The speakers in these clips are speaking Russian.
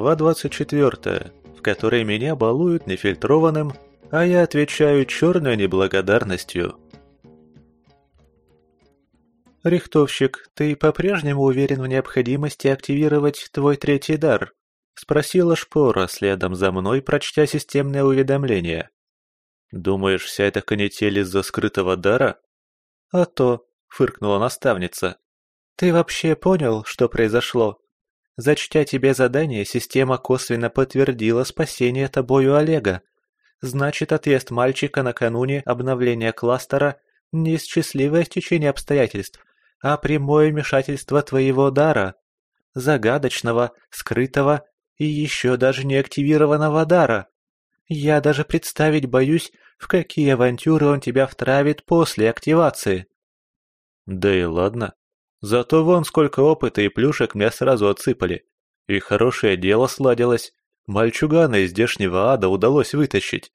Глава 24, в которой меня балуют нефильтрованным, а я отвечаю черной неблагодарностью. «Рихтовщик, ты по-прежнему уверен в необходимости активировать твой третий дар?» — спросила Шпора, следом за мной, прочтя системное уведомление. «Думаешь, вся эта канитель из-за скрытого дара?» «А то», — фыркнула наставница. «Ты вообще понял, что произошло? Зачтя тебе задание, система косвенно подтвердила спасение тобою Олега. Значит, отъезд мальчика накануне обновления кластера – не исчастливое стечение обстоятельств, а прямое вмешательство твоего дара. Загадочного, скрытого и еще даже не активированного дара. Я даже представить боюсь, в какие авантюры он тебя втравит после активации. Да и ладно. Зато вон сколько опыта и плюшек мне сразу отсыпали. И хорошее дело сладилось. Мальчугана из здешнего ада удалось вытащить.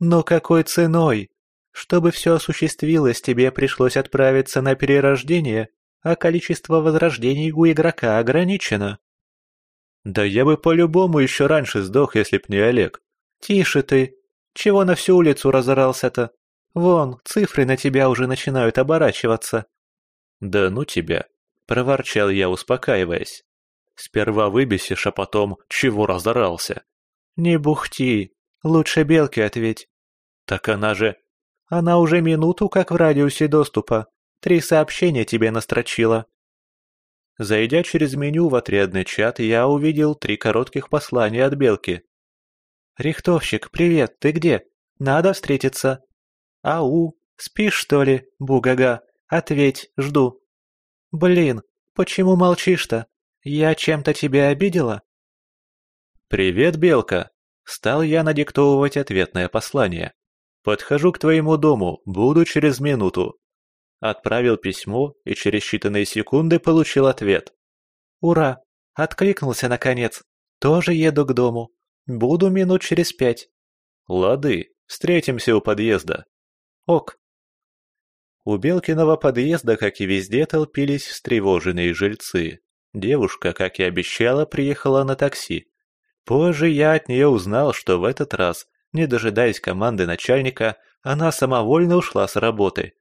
Но какой ценой? Чтобы все осуществилось, тебе пришлось отправиться на перерождение, а количество возрождений у игрока ограничено. Да я бы по-любому еще раньше сдох, если б не Олег. Тише ты. Чего на всю улицу разорался-то? Вон, цифры на тебя уже начинают оборачиваться. Да ну тебя, проворчал я, успокаиваясь. Сперва выбесишь, а потом чего разорался? Не бухти, лучше белке ответь. Так она же она уже минуту как в радиусе доступа. Три сообщения тебе настрочила. Зайдя через меню в отрядный чат, я увидел три коротких послания от Белки. «Рихтовщик, привет, ты где? Надо встретиться». «Ау, спишь, что ли, бугага? Ответь, жду». «Блин, почему молчишь-то? Я чем-то тебя обидела?» «Привет, Белка!» Стал я надиктовывать ответное послание. «Подхожу к твоему дому, буду через минуту». Отправил письмо и через считанные секунды получил ответ. «Ура! Откликнулся наконец. Тоже еду к дому. Буду минут через пять». «Лады, встретимся у подъезда». «Ок». У Белкиного подъезда, как и везде, толпились встревоженные жильцы. Девушка, как и обещала, приехала на такси. Позже я от нее узнал, что в этот раз не дожидаясь команды начальника, она самовольно ушла с работы.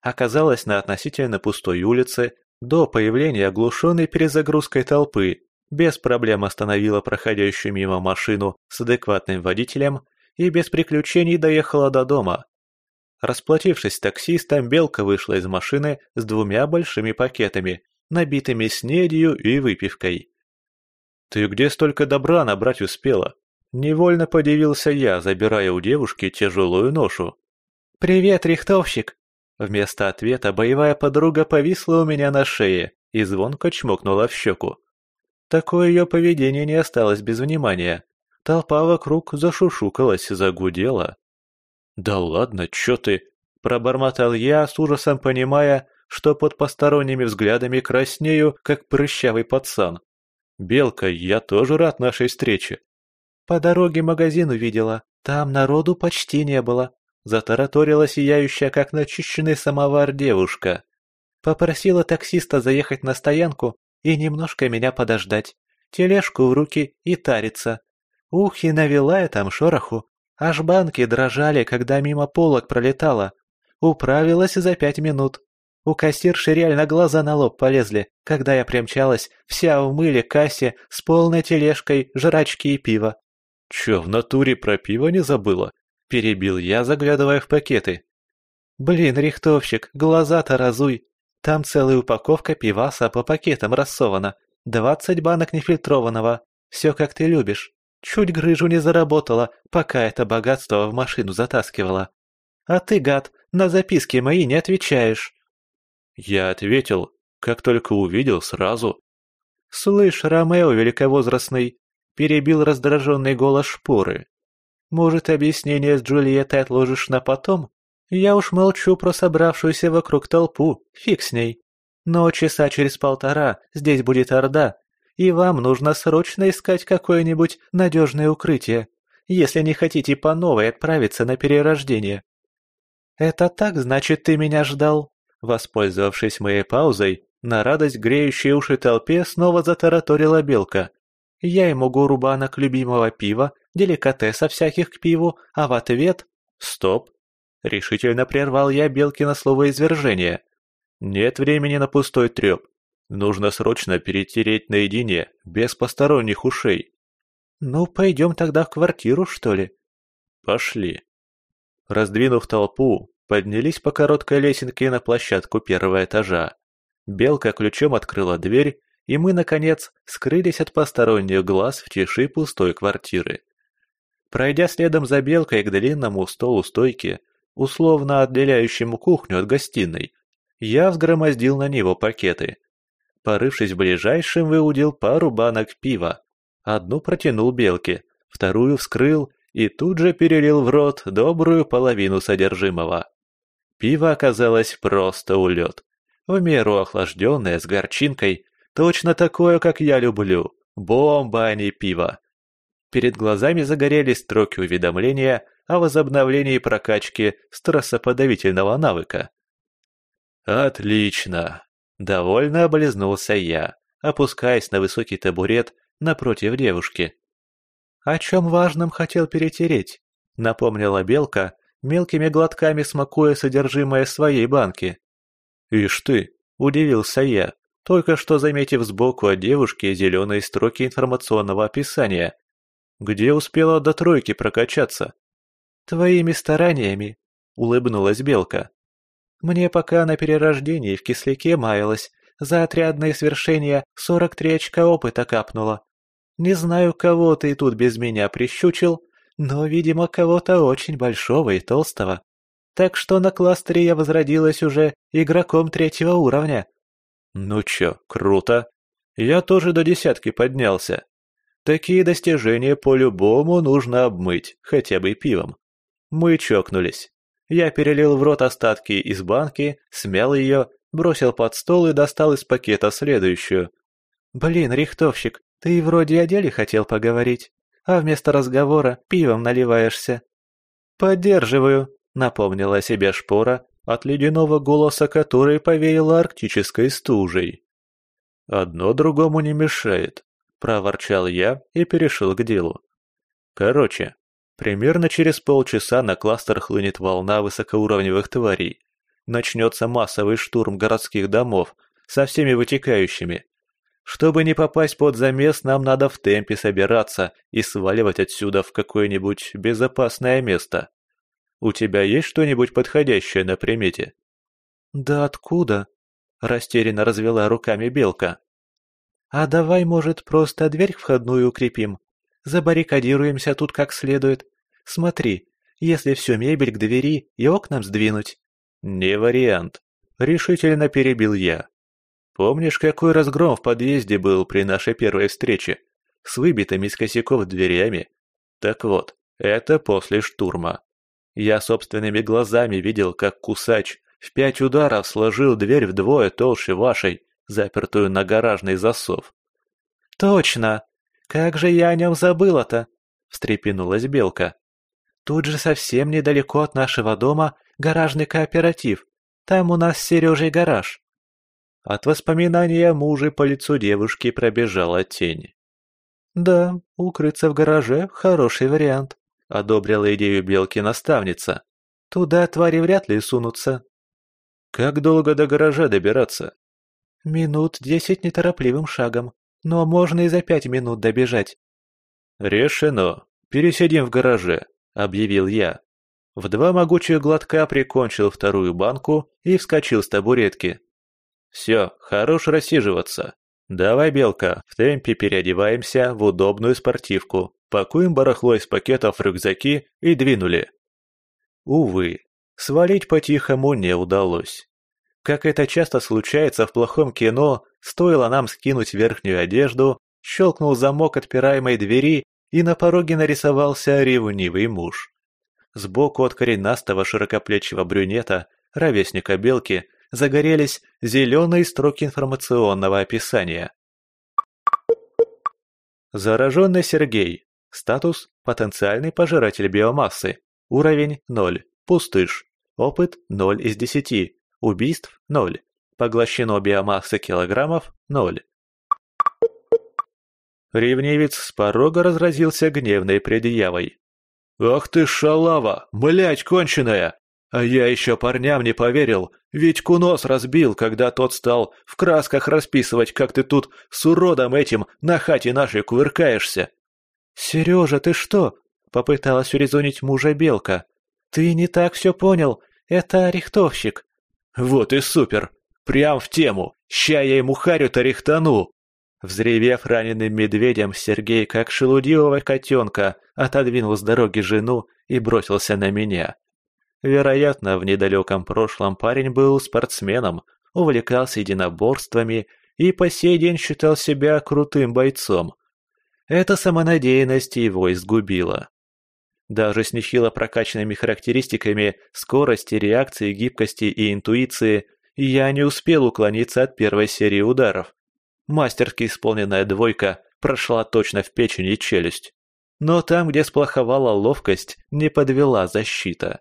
Оказалась на относительно пустой улице, до появления оглушенной перезагрузкой толпы, без проблем остановила проходящую мимо машину с адекватным водителем и без приключений доехала до дома. Расплатившись с таксистом, Белка вышла из машины с двумя большими пакетами, набитыми снедью и выпивкой. «Ты где столько добра набрать успела?» Невольно подивился я, забирая у девушки тяжелую ношу. «Привет, рихтовщик!» Вместо ответа боевая подруга повисла у меня на шее и звонко чмокнула в щеку. Такое ее поведение не осталось без внимания. Толпа вокруг зашушукалась, загудела. «Да ладно, чё ты?» – пробормотал я, с ужасом понимая, что под посторонними взглядами краснею, как прыщавый пацан. «Белка, я тоже рад нашей встрече. По дороге магазин увидела, там народу почти не было. Затараторила сияющая, как начищенный самовар девушка. Попросила таксиста заехать на стоянку и немножко меня подождать. Тележку в руки и тариться. Ух, и навела я там шороху. Аж банки дрожали, когда мимо полок пролетала. Управилась за пять минут. У кассирши реально глаза на лоб полезли, когда я примчалась, вся в мыле кассе с полной тележкой жрачки и пива. «Чё, в натуре про пиво не забыла?» – перебил я, заглядывая в пакеты. «Блин, рихтовщик, глаза-то разуй! Там целая упаковка пиваса по пакетам рассована, двадцать банок нефильтрованного, все как ты любишь. Чуть грыжу не заработала, пока это богатство в машину затаскивала. А ты, гад, на записки мои не отвечаешь». Я ответил, как только увидел сразу. «Слышь, Ромео великовозрастный, перебил раздраженный голос шпоры. «Может, объяснение с Джульеттой отложишь на потом? Я уж молчу про собравшуюся вокруг толпу, фиг с ней. Но часа через полтора здесь будет Орда, и вам нужно срочно искать какое-нибудь надежное укрытие, если не хотите по новой отправиться на перерождение». «Это так, значит, ты меня ждал?» Воспользовавшись моей паузой, на радость греющей уши толпе снова затараторила белка. Я ему гору банок любимого пива, деликатеса всяких к пиву, а в ответ... Стоп! Решительно прервал я Белкина слово извержения. Нет времени на пустой треп. Нужно срочно перетереть наедине, без посторонних ушей. Ну, пойдем тогда в квартиру, что ли? Пошли. Раздвинув толпу, поднялись по короткой лесенке на площадку первого этажа. Белка ключом открыла дверь, и мы, наконец, скрылись от посторонних глаз в тиши пустой квартиры. Пройдя следом за Белкой к длинному столу стойки, условно отделяющему кухню от гостиной, я взгромоздил на него пакеты. Порывшись в ближайшем, выудил пару банок пива. Одну протянул Белке, вторую вскрыл и тут же перелил в рот добрую половину содержимого. Пиво оказалось просто улет. В меру охлажденное, с горчинкой, точно такое, как я люблю. Бомба, а не пиво. Перед глазами загорелись строки уведомления о возобновлении прокачки стрессоподавительного навыка. «Отлично!» – довольно облизнулся я, опускаясь на высокий табурет напротив девушки. «О чем важном хотел перетереть?» – напомнила Белка, мелкими глотками смакуя содержимое своей банки. «Ишь ты!» – удивился я, только что заметив сбоку от девушки зеленые строки информационного описания. «Где успела до тройки прокачаться?» «Твоими стараниями», — улыбнулась Белка. «Мне пока на перерождении в кисляке маялась, за отрядные свершения сорок три очка опыта капнула. Не знаю, кого ты тут без меня прищучил, но, видимо, кого-то очень большого и толстого. Так что на кластере я возродилась уже игроком третьего уровня». «Ну чё, круто. Я тоже до десятки поднялся. Такие достижения по-любому нужно обмыть, хотя бы пивом. Мы чокнулись. Я перелил в рот остатки из банки, смял ее, бросил под стол и достал из пакета следующую. «Блин, рихтовщик, ты вроде о деле хотел поговорить, а вместо разговора пивом наливаешься». «Поддерживаю», — напомнила себе шпора, от ледяного голоса которой повеяло арктической стужей. «Одно другому не мешает», — проворчал я и перешел к делу. «Короче, Примерно через полчаса на кластер хлынет волна высокоуровневых тварей. Начнется массовый штурм городских домов со всеми вытекающими. Чтобы не попасть под замес, нам надо в темпе собираться и сваливать отсюда в какое-нибудь безопасное место. У тебя есть что-нибудь подходящее на примете? Да откуда? Растерянно развела руками белка. А давай, может, просто дверь входную укрепим? Забаррикадируемся тут как следует. Смотри, если всю мебель к двери и окнам сдвинуть. Не вариант. Решительно перебил я. Помнишь, какой разгром в подъезде был при нашей первой встрече? С выбитыми из косяков дверями? Так вот, это после штурма. Я собственными глазами видел, как кусач в пять ударов сложил дверь вдвое толще вашей, запертую на гаражный засов. «Точно! «Как же я о нем забыла-то!» — встрепенулась Белка. «Тут же совсем недалеко от нашего дома гаражный кооператив. Там у нас с Сережей гараж». От воспоминания о муже по лицу девушки пробежала тень. «Да, укрыться в гараже — хороший вариант», — одобрила идею Белки наставница. «Туда твари вряд ли сунутся». «Как долго до гаража добираться?» «Минут десять неторопливым шагом но можно и за пять минут добежать». «Решено. Пересидим в гараже», — объявил я. В два могучих глотка прикончил вторую банку и вскочил с табуретки. «Все, хорош рассиживаться. Давай, Белка, в темпе переодеваемся в удобную спортивку, пакуем барахло из пакетов в рюкзаки и двинули». Увы, свалить по-тихому не удалось. Как это часто случается в плохом кино, стоило нам скинуть верхнюю одежду, щелкнул замок отпираемой двери, и на пороге нарисовался ревнивый муж. Сбоку от коренастого широкоплечего брюнета, ровесника Белки, загорелись зеленые строки информационного описания. Зараженный Сергей. Статус – потенциальный пожиратель биомассы. Уровень – 0. Пустыш. Опыт – 0 из 10. Убийств – 0. Поглощено биомассы килограммов – 0. Ревнивец с порога разразился гневной предъявой. «Ах ты шалава, блядь, конченая! А я еще парням не поверил, ведь кунос разбил, когда тот стал в красках расписывать, как ты тут с уродом этим на хате нашей кувыркаешься». «Сережа, ты что?» — попыталась урезонить мужа Белка. «Ты не так все понял, это рихтовщик». «Вот и супер! Прям в тему! Ща я ему харю-то рихтану!» Взревев раненым медведем, Сергей, как шелудивого котенка, отодвинул с дороги жену и бросился на меня. Вероятно, в недалеком прошлом парень был спортсменом, увлекался единоборствами и по сей день считал себя крутым бойцом. Эта самонадеянность его изгубила. Даже с нехило прокачанными характеристиками скорости, реакции, гибкости и интуиции я не успел уклониться от первой серии ударов. Мастерски исполненная двойка прошла точно в печень и челюсть. Но там, где сплоховала ловкость, не подвела защита.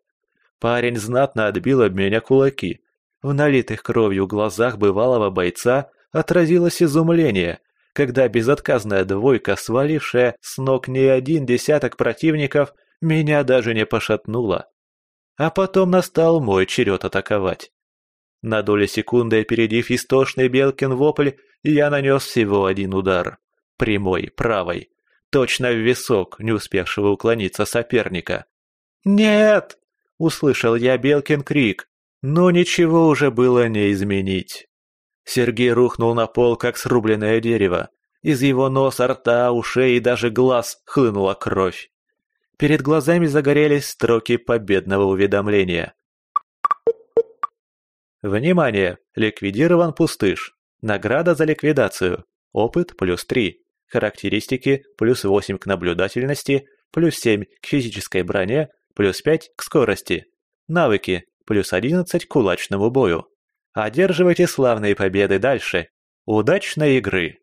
Парень знатно отбил об меня кулаки. В налитых кровью глазах бывалого бойца отразилось изумление, когда безотказная двойка, свалившая с ног не один десяток противников, меня даже не пошатнула. А потом настал мой черед атаковать. На долю секунды, опередив истошный Белкин вопль, я нанес всего один удар. Прямой, правой. Точно в висок, не успевшего уклониться соперника. «Нет!» — услышал я Белкин крик, но ничего уже было не изменить. Сергей рухнул на пол, как срубленное дерево. Из его носа, рта, ушей и даже глаз хлынула кровь. Перед глазами загорелись строки победного уведомления. Внимание! Ликвидирован пустыш. Награда за ликвидацию. Опыт плюс 3. Характеристики плюс 8 к наблюдательности, плюс 7 к физической броне, плюс 5 к скорости. Навыки плюс 11 к кулачному бою. Одерживайте славные победы дальше. Удачной игры!